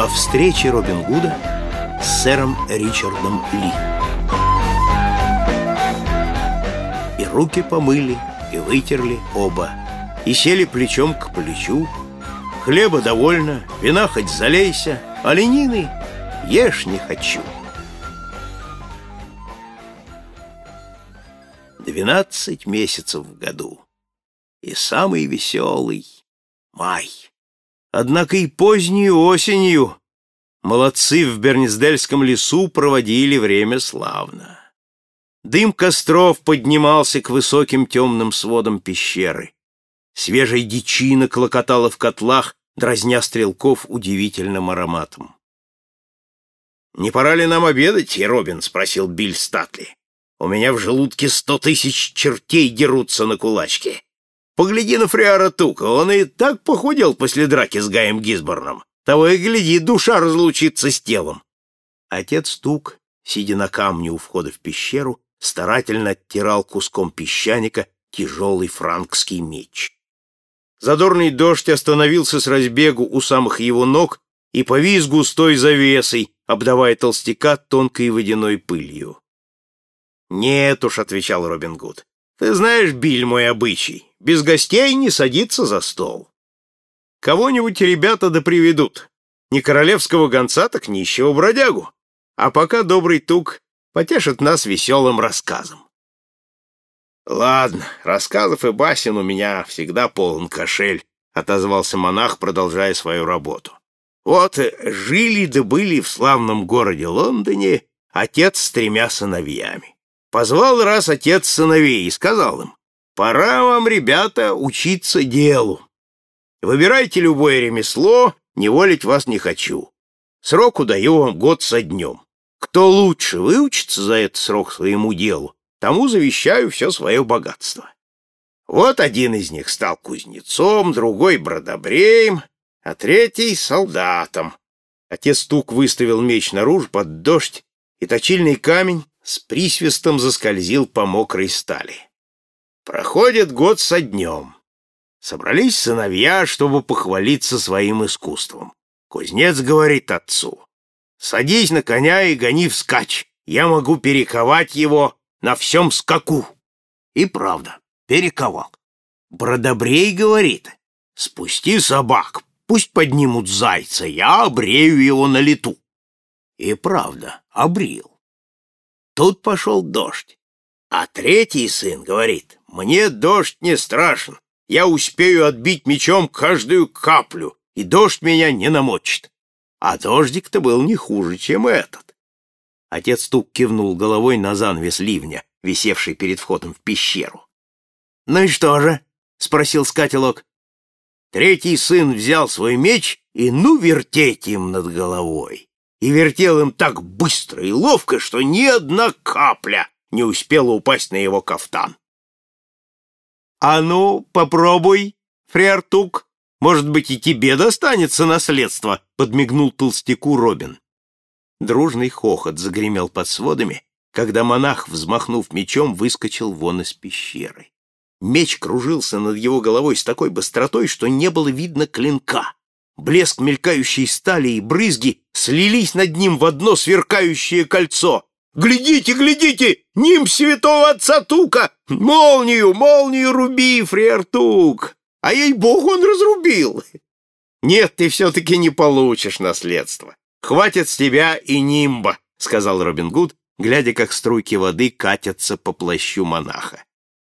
О встрече Робин Гуда с сэром Ричардом Ли. И руки помыли, и вытерли оба, и сели плечом к плечу. Хлеба довольно, вина хоть залейся, а ленины ешь не хочу. Двенадцать месяцев в году, и самый веселый — май. Однако и поздней осенью молодцы в Бернисдельском лесу проводили время славно. Дым костров поднимался к высоким темным сводам пещеры. Свежая дичина клокотала в котлах, дразня стрелков удивительным ароматом. «Не пора ли нам обедать, Робин?» — спросил Биль Статли. «У меня в желудке сто тысяч чертей дерутся на кулачки. Погляди на Фриара Тука, он и так похудел после драки с Гаем Гизборном. Того и гляди, душа разлучится с телом. Отец Тук, сидя на камне у входа в пещеру, старательно оттирал куском песчаника тяжелый франкский меч. Задорный дождь остановился с разбегу у самых его ног и повис густой завесой, обдавая толстяка тонкой водяной пылью. «Нет уж», — отвечал Робин Гуд, — «ты знаешь, Биль, мой обычай без гостей не садиться за стол. Кого-нибудь ребята да приведут. Не королевского гонца, так нищего бродягу. А пока добрый тук потешит нас веселым рассказом. Ладно, рассказов и басен у меня всегда полон кошель, отозвался монах, продолжая свою работу. Вот жили да были в славном городе Лондоне отец с тремя сыновьями. Позвал раз отец сыновей и сказал им, Пора вам, ребята, учиться делу. Выбирайте любое ремесло, не волить вас не хочу. Сроку даю вам год со днем. Кто лучше выучится за этот срок своему делу, тому завещаю все свое богатство. Вот один из них стал кузнецом, другой — бродобреем, а третий — солдатом. Отец Тук выставил меч наружу под дождь, и точильный камень с присвистом заскользил по мокрой стали. Проходит год со днем. Собрались сыновья, чтобы похвалиться своим искусством. Кузнец говорит отцу, «Садись на коня и гони вскачь, я могу перековать его на всем скаку». И правда, перековал. Бродобрей говорит, «Спусти собак, пусть поднимут зайца, я обрею его на лету». И правда, обрил. Тут пошел дождь. А третий сын говорит, мне дождь не страшен, я успею отбить мечом каждую каплю, и дождь меня не намочит. А дождик-то был не хуже, чем этот. Отец Тук кивнул головой на занавес ливня, висевший перед входом в пещеру. — Ну и что же? — спросил скателок. Третий сын взял свой меч и ну вертеть им над головой. И вертел им так быстро и ловко, что ни одна капля не успела упасть на его кафтан. «А ну, попробуй, фриартук, может быть, и тебе достанется наследство», — подмигнул толстяку Робин. Дружный хохот загремел под сводами, когда монах, взмахнув мечом, выскочил вон из пещеры. Меч кружился над его головой с такой быстротой, что не было видно клинка. Блеск мелькающей стали и брызги слились над ним в одно сверкающее кольцо. Глядите, глядите, ним святого отца Тука! Молнию, молнию руби, фриартук! А ей-богу, он разрубил! Нет, ты все-таки не получишь наследство. Хватит с тебя и нимба, сказал Робин Гуд, глядя, как струйки воды катятся по плащу монаха.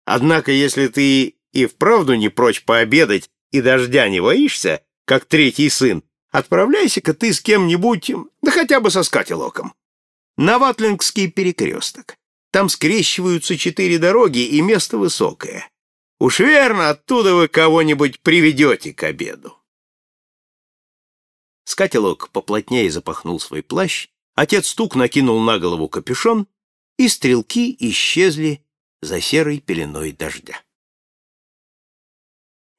Однако, если ты и вправду не прочь пообедать и дождя не боишься, как третий сын, отправляйся-ка ты с кем-нибудь, да хотя бы со скателоком на Ватлингский перекресток. Там скрещиваются четыре дороги, и место высокое. Уж верно, оттуда вы кого-нибудь приведете к обеду. Скателок поплотнее запахнул свой плащ, отец стук накинул на голову капюшон, и стрелки исчезли за серой пеленой дождя.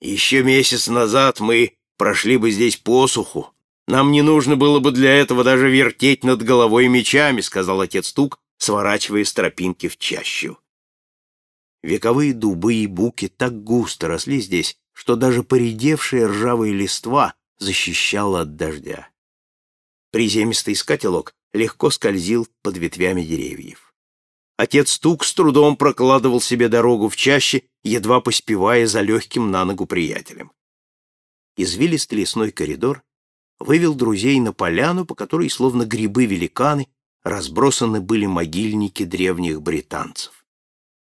Еще месяц назад мы прошли бы здесь посуху, нам не нужно было бы для этого даже вертеть над головой мечами, сказал отец Тук, сворачивая с тропинки в чащу. Вековые дубы и буки так густо росли здесь, что даже поредевшая ржавая листва защищала от дождя. Приземистый скателок легко скользил под ветвями деревьев. Отец Тук с трудом прокладывал себе дорогу в чаще, едва поспевая за легким на ногу приятелем. Извилистый лесной коридор вывел друзей на поляну, по которой, словно грибы-великаны, разбросаны были могильники древних британцев.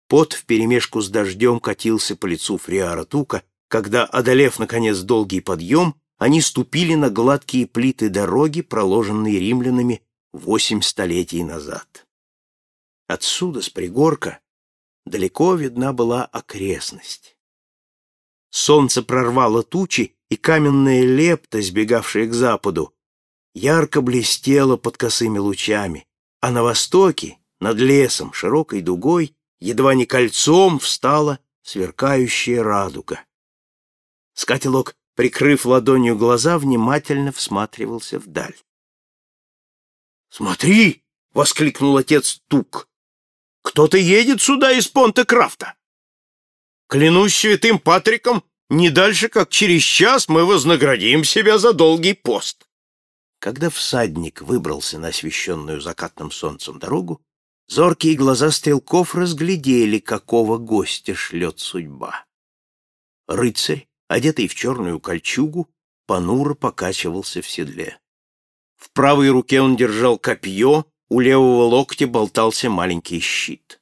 Пот вперемешку с дождем катился по лицу Фриара Тука, когда, одолев, наконец, долгий подъем, они ступили на гладкие плиты дороги, проложенные римлянами восемь столетий назад. Отсюда, с пригорка, далеко видна была окрестность. Солнце прорвало тучи, и каменная лепта, сбегавшая к западу, ярко блестела под косыми лучами, а на востоке, над лесом, широкой дугой, едва не кольцом встала сверкающая радуга. Скателок, прикрыв ладонью глаза, внимательно всматривался вдаль. «Смотри!» — воскликнул отец Тук. «Кто-то едет сюда из Понте-Крафта! Клянусь святым Патриком, не дальше, как через час мы вознаградим себя за долгий пост!» Когда всадник выбрался на освещенную закатным солнцем дорогу, зоркие глаза стрелков разглядели, какого гостя шлет судьба. Рыцарь, одетый в черную кольчугу, понуро покачивался в седле. В правой руке он держал копье, у левого локтя болтался маленький щит.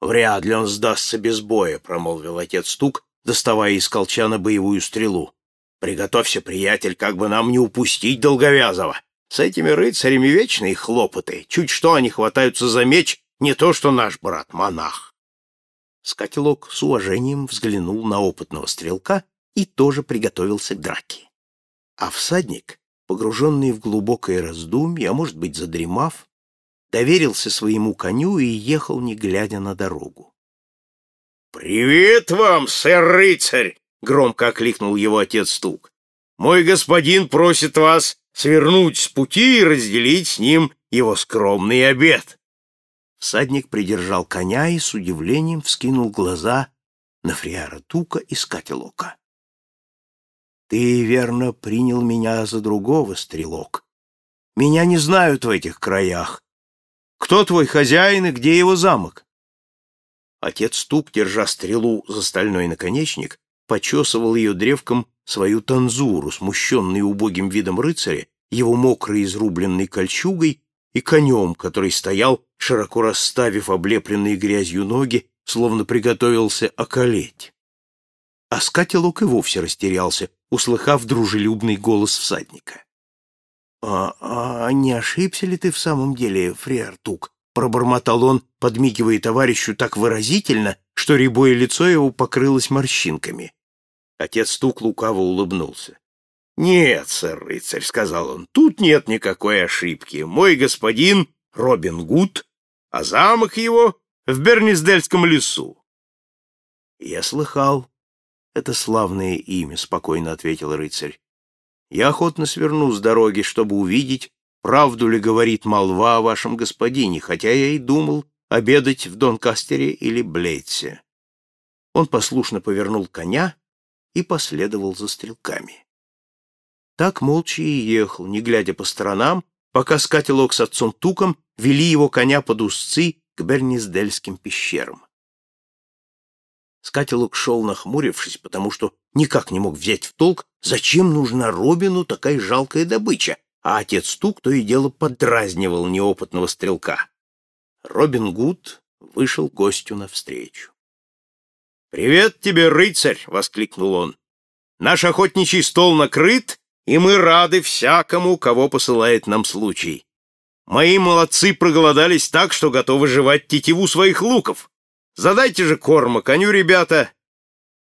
«Вряд ли он сдастся без боя», — промолвил отец Стук, доставая из колчана боевую стрелу. «Приготовься, приятель, как бы нам не упустить Долговязого. С этими рыцарями вечные хлопоты. Чуть что они хватаются за меч, не то что наш брат-монах». Скателок с уважением взглянул на опытного стрелка и тоже приготовился к драке. А всадник, погруженный в глубокое раздумье, а может быть задремав, доверился своему коню и ехал, не глядя на дорогу. «Привет вам, сэр-рыцарь!» — громко окликнул его отец Стук. «Мой господин просит вас свернуть с пути и разделить с ним его скромный обед». Всадник придержал коня и с удивлением вскинул глаза на Фриара Тука и Скателока. «Ты, верно, принял меня за другого, стрелок. Меня не знают в этих краях. Кто твой хозяин и где его замок?» Отец Тук, держа стрелу за стальной наконечник, почесывал ее древком свою танзуру, смущенный убогим видом рыцаря, его мокрой изрубленной кольчугой и конем, который стоял, широко расставив облепленные грязью ноги, словно приготовился околеть. А скателок и вовсе растерялся, услыхав дружелюбный голос всадника. «А, а не ошибся ли ты в самом деле, Фриартук?» — пробормотал он, подмигивая товарищу так выразительно, что рябое лицо его покрылось морщинками. Отец Тук лукаво улыбнулся. «Нет, сэр-рыцарь», — сказал он, — «тут нет никакой ошибки. Мой господин Робин Гуд, а замок его в Берниздельском лесу». «Я слыхал. Это славное имя», — спокойно ответил рыцарь. «Я охотно сверну с дороги, чтобы увидеть, правду ли говорит молва о вашем господине, хотя я и думал обедать в Донкастере или Блейдсе». Он послушно повернул коня и последовал за стрелками. Так молча и ехал, не глядя по сторонам, пока скателок с отцом Туком вели его коня под узцы к Берниздельским пещерам. Скателок шел нахмурившись, потому что никак не мог взять в толк, зачем нужна Робину такая жалкая добыча, а отец Тук то и дело подразнивал неопытного стрелка. Робин Гуд вышел гостю навстречу. «Привет тебе, рыцарь!» — воскликнул он. «Наш охотничий стол накрыт, и мы рады всякому, кого посылает нам случай. Мои молодцы проголодались так, что готовы жевать тетиву своих луков. Задайте же корма коню, ребята,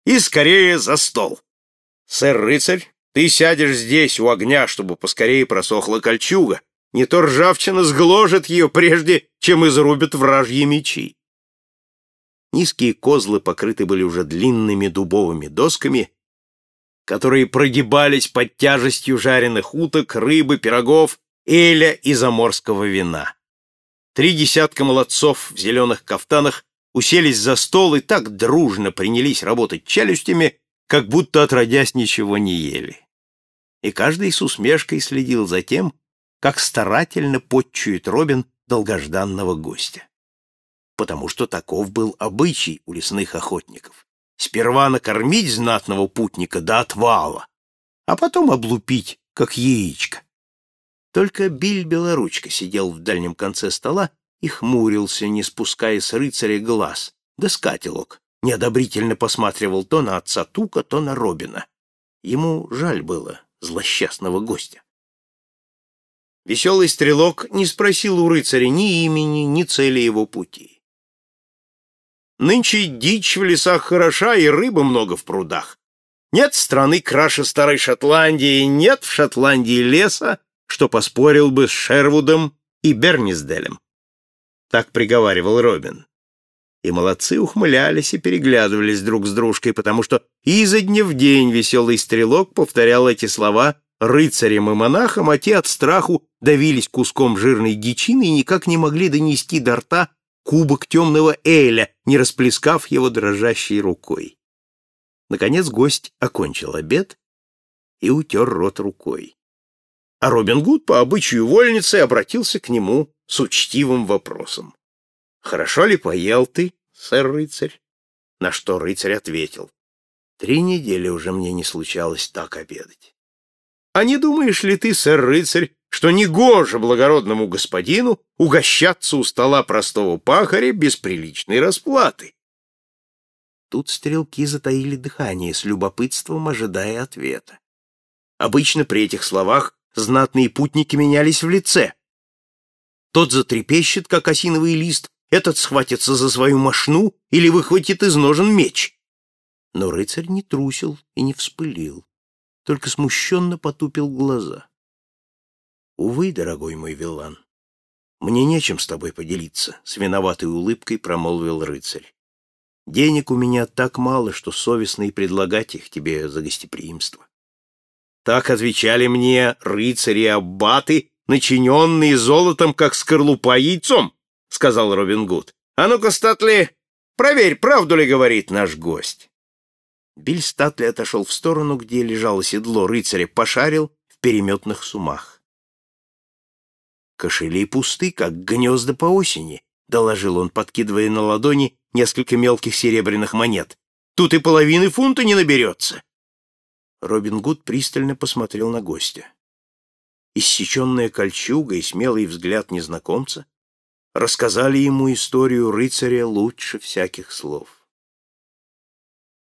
и скорее за стол. Сэр-рыцарь, ты сядешь здесь у огня, чтобы поскорее просохла кольчуга. Не то ржавчина сгложит ее, прежде чем изрубят вражьи мечи. Низкие козлы покрыты были уже длинными дубовыми досками, которые прогибались под тяжестью жареных уток, рыбы, пирогов, эля и заморского вина. Три десятка молодцов в зеленых кафтанах уселись за стол и так дружно принялись работать челюстями, как будто отродясь ничего не ели. И каждый с усмешкой следил за тем, как старательно подчует Робин долгожданного гостя. Потому что таков был обычай у лесных охотников. Сперва накормить знатного путника до отвала, а потом облупить, как яичко. Только Биль Белоручка сидел в дальнем конце стола и хмурился, не спуская с рыцаря глаз, да скателок, неодобрительно посматривал то на отца Тука, то на Робина. Ему жаль было злосчастного гостя. Веселый стрелок не спросил у рыцаря ни имени, ни цели его пути. Нынче дичь в лесах хороша, и рыбы много в прудах. Нет страны краше старой Шотландии, нет в Шотландии леса, что поспорил бы с Шервудом и Бернисделем. Так приговаривал Робин. И молодцы ухмылялись и переглядывались друг с дружкой, потому что изо дня в день веселый стрелок повторял эти слова рыцарям и монахам, а те от страху давились куском жирной дичины и никак не могли донести до рта кубок темного эля, не расплескав его дрожащей рукой. Наконец гость окончил обед и утер рот рукой. А Робин Гуд по обычаю вольницы обратился к нему с учтивым вопросом. «Хорошо ли поел ты, сэр-рыцарь?» На что рыцарь ответил. «Три недели уже мне не случалось так обедать». «А не думаешь ли ты, сэр-рыцарь, что негоже благородному господину угощаться у стола простого пахаря без приличной расплаты. Тут стрелки затаили дыхание с любопытством, ожидая ответа. Обычно при этих словах знатные путники менялись в лице. Тот затрепещет, как осиновый лист, этот схватится за свою мошну или выхватит из ножен меч. Но рыцарь не трусил и не вспылил, только смущенно потупил глаза. Увы, дорогой мой Вилан, мне нечем с тобой поделиться, с виноватой улыбкой промолвил рыцарь. Денег у меня так мало, что совестно и предлагать их тебе за гостеприимство. Так отвечали мне рыцари-аббаты, начиненные золотом, как скорлупа яйцом, — сказал Робин Гуд. — А ну-ка, Статли, проверь, правду ли говорит наш гость. Биль Статли отошел в сторону, где лежало седло рыцаря, пошарил в переметных сумах. Кошели пусты, как гнезда по осени, — доложил он, подкидывая на ладони несколько мелких серебряных монет. Тут и половины фунта не наберется. Робин Гуд пристально посмотрел на гостя. Иссеченная кольчуга и смелый взгляд незнакомца рассказали ему историю рыцаря лучше всяких слов.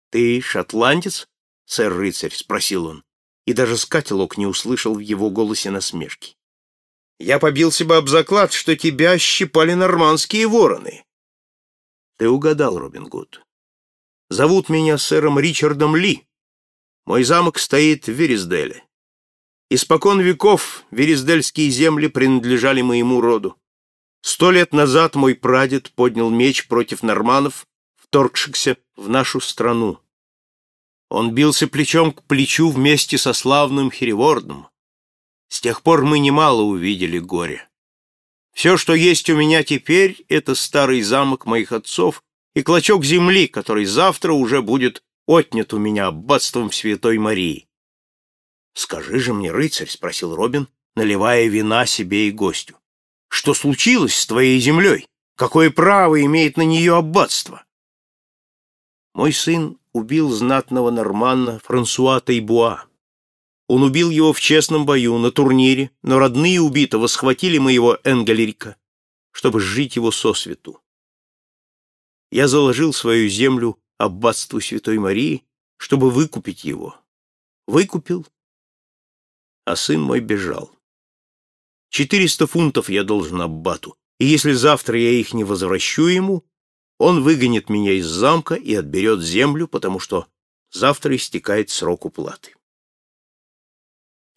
«Ты шотландец, сэр-рыцарь?» — спросил он, и даже скателок не услышал в его голосе насмешки. Я побился бы об заклад, что тебя щипали нормандские вороны. Ты угадал, Робин Гуд. Зовут меня сэром Ричардом Ли. Мой замок стоит в Вересделе. Испокон веков вересдельские земли принадлежали моему роду. Сто лет назад мой прадед поднял меч против норманов, вторгшихся в нашу страну. Он бился плечом к плечу вместе со славным Херевордом. С тех пор мы немало увидели горя. Все, что есть у меня теперь, это старый замок моих отцов и клочок земли, который завтра уже будет отнят у меня аббатством Святой Марии. «Скажи же мне, рыцарь», — спросил Робин, наливая вина себе и гостю, — «что случилось с твоей землей? Какое право имеет на нее аббатство?» Мой сын убил знатного норманна Франсуа Тайбуа. Он убил его в честном бою, на турнире, но родные убитого схватили моего Энгелерика, чтобы сжить его сосвету. Я заложил свою землю аббатству Святой Марии, чтобы выкупить его. Выкупил, а сын мой бежал. Четыреста фунтов я должен аббату, и если завтра я их не возвращу ему, он выгонит меня из замка и отберет землю, потому что завтра истекает срок уплаты.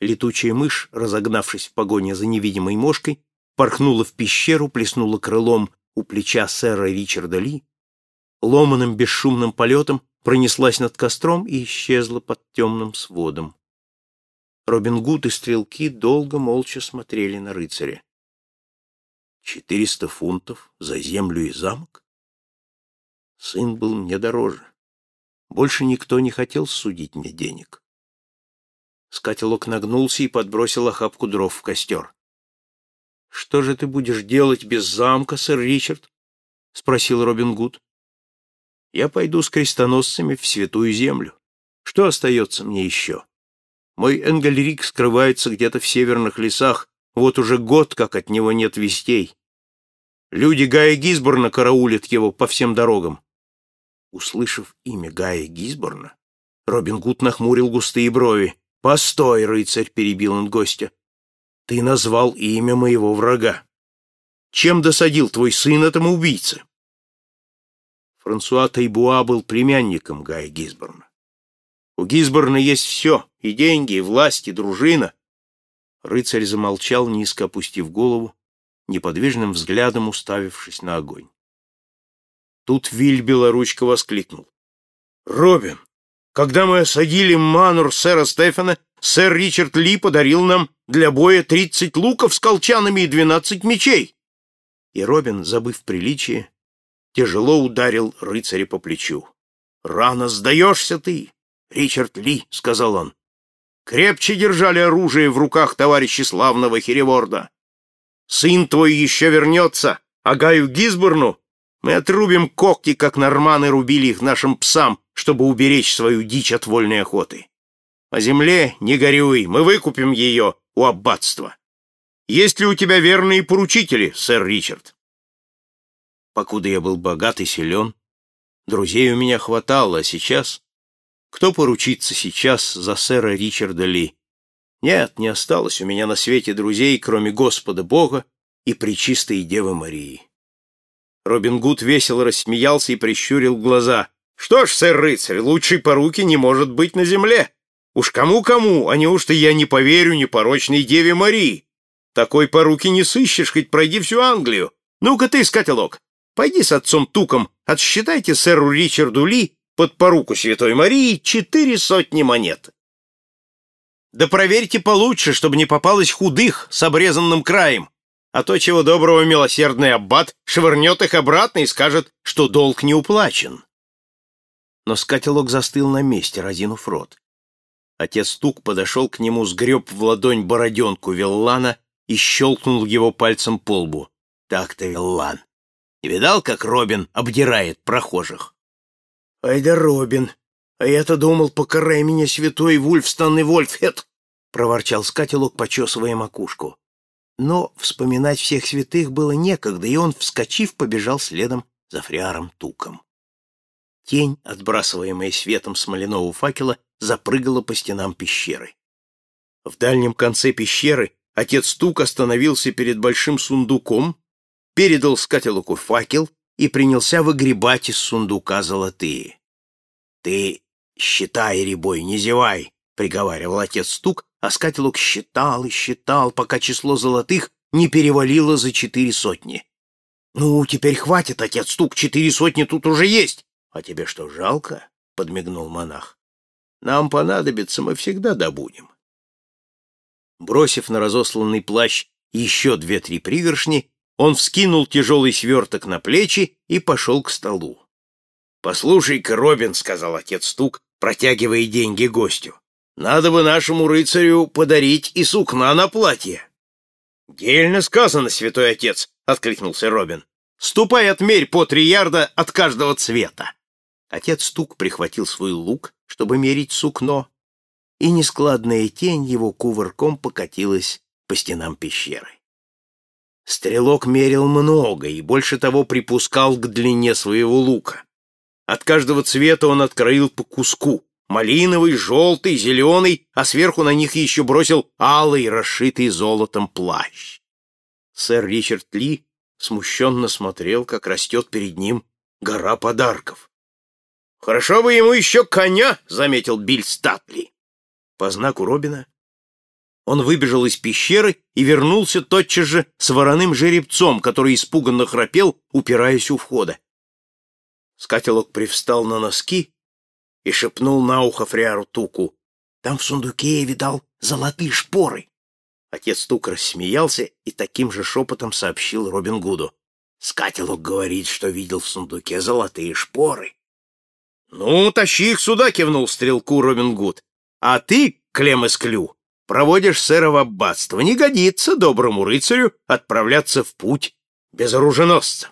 Летучая мышь, разогнавшись в погоне за невидимой мошкой, порхнула в пещеру, плеснула крылом у плеча сэра Ричарда Ли, ломаным бесшумным полетом пронеслась над костром и исчезла под темным сводом. Робин Гуд и стрелки долго молча смотрели на рыцаря. Четыреста фунтов за землю и замок? Сын был мне дороже. Больше никто не хотел судить мне денег. Скателок нагнулся и подбросил охапку дров в костер. — Что же ты будешь делать без замка, сэр Ричард? — спросил Робин Гуд. — Я пойду с крестоносцами в святую землю. Что остается мне еще? Мой Энгельрик скрывается где-то в северных лесах, вот уже год, как от него нет вестей. Люди Гая Гизборна караулят его по всем дорогам. Услышав имя Гая Гизборна, Робин Гуд нахмурил густые брови. «Постой, рыцарь!» — перебил он гостя. «Ты назвал имя моего врага. Чем досадил твой сын этому убийце?» Франсуа Тайбуа был племянником Гая Гизборна. У Гизборна есть все — и деньги, и власть, и дружина. Рыцарь замолчал, низко опустив голову, неподвижным взглядом уставившись на огонь. Тут Виль Белоручка воскликнул. «Робин, когда мы осадили манур сэра Стефана, сэр Ричард Ли подарил нам для боя тридцать луков с колчанами и двенадцать мечей. И Робин, забыв приличие, тяжело ударил рыцаря по плечу. «Рано сдаешься ты, Ричард Ли», — сказал он. «Крепче держали оружие в руках товарища славного Хереворда. Сын твой еще вернется, а Гаю Гизборну мы отрубим когти, как норманы рубили их нашим псам, чтобы уберечь свою дичь от вольной охоты. О земле не горюй, мы выкупим ее у аббатства. Есть ли у тебя верные поручители, сэр Ричард? Покуда я был богат и силен, друзей у меня хватало, а сейчас... Кто поручится сейчас за сэра Ричарда Ли? Нет, не осталось у меня на свете друзей, кроме Господа Бога и Пречистой Девы Марии. Робин Гуд весело рассмеялся и прищурил глаза. Что ж, сэр-рыцарь, лучшей поруки не может быть на земле. Уж кому-кому, а неужто я не поверю непорочной Деве Марии? Такой поруки не сыщешь, хоть пройди всю Англию. Ну-ка ты, скателок, пойди с отцом Туком, отсчитайте сэру Ричарду Ли под поруку Святой Марии четыре сотни монет. Да проверьте получше, чтобы не попалось худых с обрезанным краем, а то, чего доброго милосердный аббат швырнет их обратно и скажет, что долг не уплачен но скателок застыл на месте, разинув рот. Отец Тук подошел к нему, сгреб в ладонь бороденку Веллана и щелкнул его пальцем по лбу. Так-то, Веллан. Не видал, как Робин обдирает прохожих? — Ай да Робин! А я-то думал, покарай меня, святой Вульфстан и Вольфхед! — проворчал скателок, почесывая макушку. Но вспоминать всех святых было некогда, и он, вскочив, побежал следом за фриаром Туком. Тень, отбрасываемая светом смоляного факела, запрыгала по стенам пещеры. В дальнем конце пещеры отец Тук остановился перед большим сундуком, передал скателоку факел и принялся выгребать из сундука золотые. — Ты считай, ребой, не зевай, — приговаривал отец Тук, а скателок считал и считал, пока число золотых не перевалило за четыре сотни. — Ну, теперь хватит, отец Тук, четыре сотни тут уже есть. «А тебе что, жалко?» — подмигнул монах. «Нам понадобится, мы всегда добудем». Бросив на разосланный плащ еще две-три пригоршни, он вскинул тяжелый сверток на плечи и пошел к столу. «Послушай-ка, Робин», — сказал отец Стук, протягивая деньги гостю, — «надо бы нашему рыцарю подарить и сукна на платье». «Дельно сказано, святой отец», — откликнулся Робин. «Ступай отмерь по три ярда от каждого цвета». Отец Тук прихватил свой лук, чтобы мерить сукно, и нескладная тень его кувырком покатилась по стенам пещеры. Стрелок мерил много и больше того припускал к длине своего лука. От каждого цвета он откроил по куску — малиновый, желтый, зеленый, а сверху на них еще бросил алый, расшитый золотом плащ. Сэр Ричард Ли смущенно смотрел, как растет перед ним гора подарков. «Хорошо бы ему еще коня», — заметил Биль Статли. По знаку Робина он выбежал из пещеры и вернулся тотчас же с вороным жеребцом, который испуганно храпел, упираясь у входа. Скателок привстал на носки и шепнул на ухо фриару Туку. «Там в сундуке я видал золотые шпоры». Отец Тук рассмеялся и таким же шепотом сообщил Робин Гуду. «Скателок говорит, что видел в сундуке золотые шпоры». «Ну, тащи их сюда!» — кивнул стрелку Робин Гуд. «А ты, Клемесклю, проводишь сэра в аббатство. Не годится доброму рыцарю отправляться в путь без оруженосца.